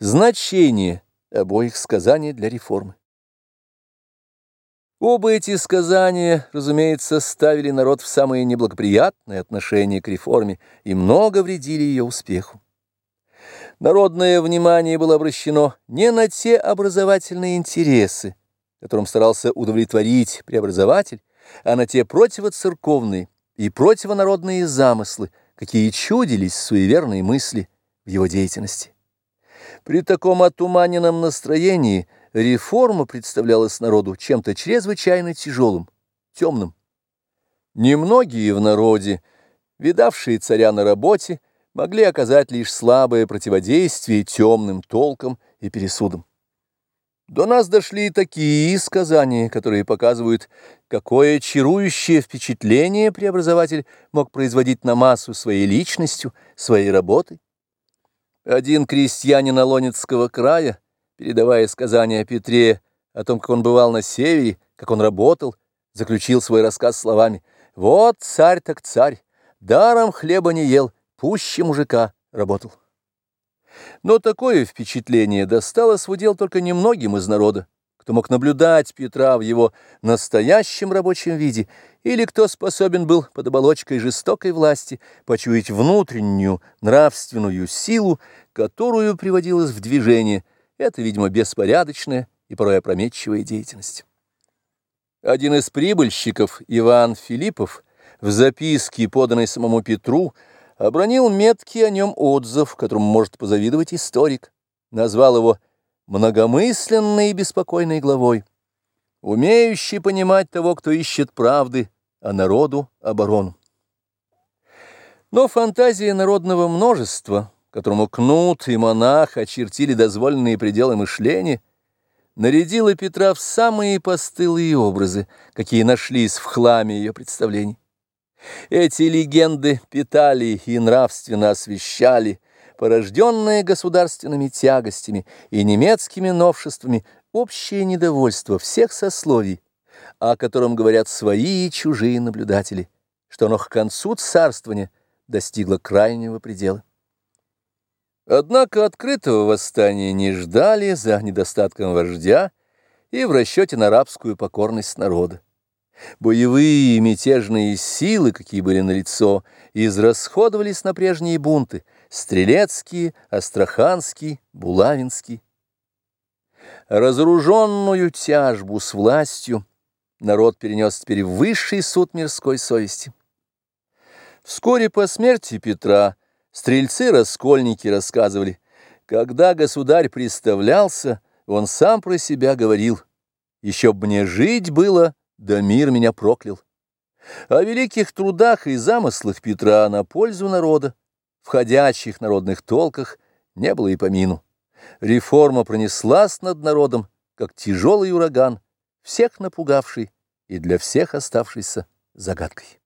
Значение обоих сказаний для реформы. Оба эти сказания, разумеется, ставили народ в самые неблагоприятные отношения к реформе и много вредили ее успеху. Народное внимание было обращено не на те образовательные интересы, которым старался удовлетворить преобразователь, а на те противоцерковные и противонародные замыслы, какие чудились суеверные мысли в его деятельности. При таком отуманенном настроении реформа представлялась народу чем-то чрезвычайно тяжелым, темным. Немногие в народе, видавшие царя на работе, могли оказать лишь слабое противодействие темным толкам и пересудам. До нас дошли такие сказания, которые показывают, какое чарующее впечатление преобразователь мог производить на массу своей личностью, своей работой. Один крестьянин Алонецкого края, передавая сказания о Петре, о том, как он бывал на севере, как он работал, заключил свой рассказ словами «Вот царь так царь, даром хлеба не ел, пуще мужика работал». Но такое впечатление досталось в удел только немногим из народа, кто мог наблюдать Петра в его настоящем рабочем виде, или кто способен был под оболочкой жестокой власти почуять внутреннюю нравственную силу, которую приводилась в движение эта, видимо, беспорядочная и порой опрометчивая деятельность. Один из прибыльщиков, Иван Филиппов, в записке, поданной самому Петру, обронил меткий о нем отзыв, которому может позавидовать историк, назвал его многомысленной и беспокойной главой, умеющий понимать того, кто ищет правды, а народу — оборону. Но фантазия народного множества, которому Кнут и монах очертили дозволенные пределы мышления, нарядила Петра в самые постылые образы, какие нашлись в хламе ее представлений. Эти легенды питали и нравственно освещали порожденное государственными тягостями и немецкими новшествами общее недовольство всех сословий, о котором говорят свои и чужие наблюдатели, что оно к концу царствования достигло крайнего предела. Однако открытого восстания не ждали за недостатком вождя и в расчете на рабскую покорность народа. Боевые и мятежные силы, какие были налицо, израсходовались на прежние бунты – стрелецкие, астраханские, булавинские. Разоруженную тяжбу с властью народ перенес теперь в высший суд мирской совести. Вскоре по смерти Петра стрельцы-раскольники рассказывали, когда государь представлялся, он сам про себя говорил, «Еще б мне жить было, да мир меня проклял». О великих трудах и замыслах Петра на пользу народа в ходячих народных толках не было и помину. Реформа пронеслась над народом, как тяжелый ураган, всех напугавший и для всех оставшийся загадкой.